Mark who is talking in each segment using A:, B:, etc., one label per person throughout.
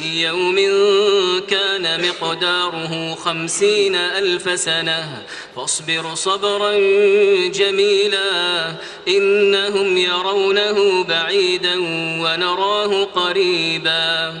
A: في يوم كان مقداره خمسين ألف سنة. فاصبر صبرا جميلا إنهم يرونه بعيدا ونراه قريبا.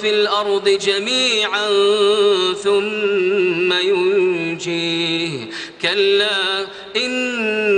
A: في الأرض جميعا ثم ينجيه. كلا لظى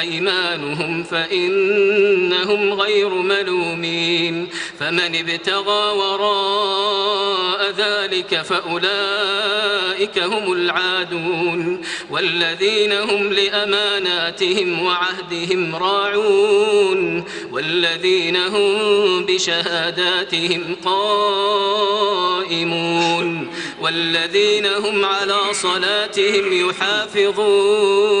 A: أيمانهم فإنهم غير ملومين فمن ابتغى وراء ذلك فأولئك هم العادون والذين هم لأماناتهم وعهدهم راعون والذين هم بشهاداتهم قائمون والذين هم على صلاتهم يحافظون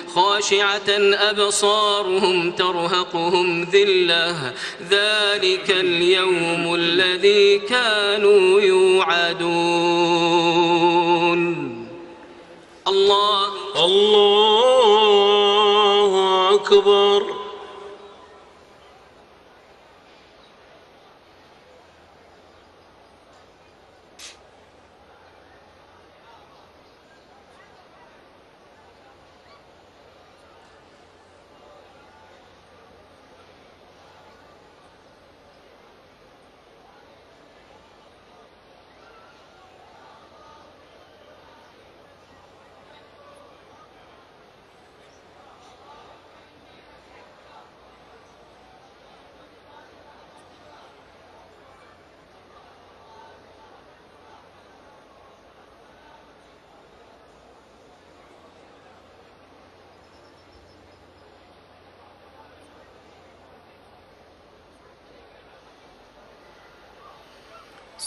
A: خاشعة أبصارهم ترهقهم ذلة. ذلك اليوم الذي كانوا يوعدون. الله.
B: الله أكبر.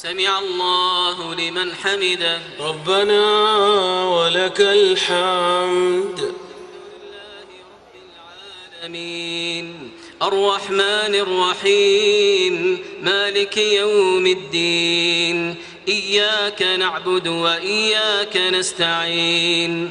A: سمع الله لمن حمده.
B: ربنا ولك الحمد.
A: العالمين. الرحمن الرحيم. مالك يوم الدين. إياك نعبد وإياك نستعين.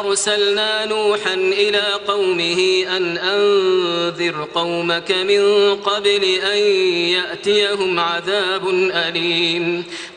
A: أرسلنا نوحا إلى قومه أن أنذر قومك من قبل أن يأتيهم عذاب أليم.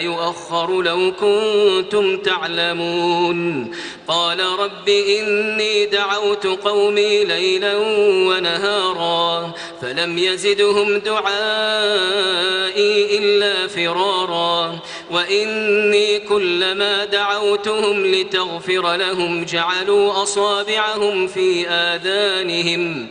A: يؤخر لو كنتم تعلمون. قال رب إني دعوت قومي ليلا ونهارا فلم يزدهم دعائي إلا فرارا وإني كلما دعوتهم لتغفر لهم جعلوا أصابعهم في آذانهم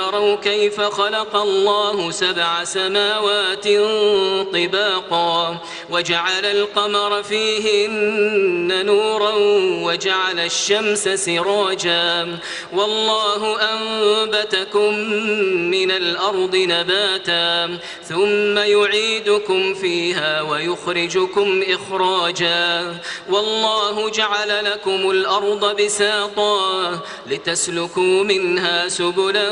A: تروا كيف خلق الله سبع سماوات طباقا وجعل القمر فيهن نورا وجعل الشمس سراجا والله أنبتكم من الأرض نباتا ثم يعيدكم فيها ويخرجكم إخراجا والله جعل لكم الأرض بساطا لتسلكوا منها سبلا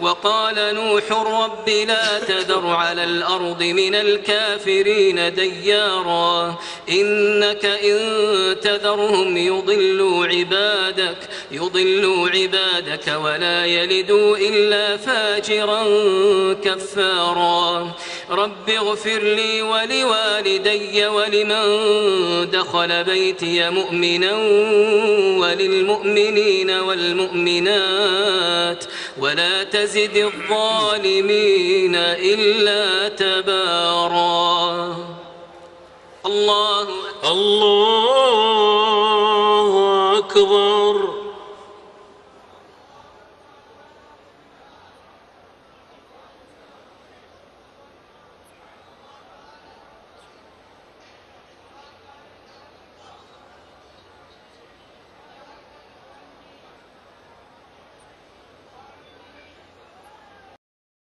A: وقال نوح رب لا تذر على الأرض من الكافرين ديارا إنك إن تذرهم يضلوا عبادك يضلوا عبادك ولا يلدوا إلا فاجرا كفارا. رب اغفر لي ولوالدي ولمن دخل بيتي مؤمنا وللمؤمنين والمؤمنات. ولا تزد الظالمين إلا تبارا. الله
B: الله أكبر.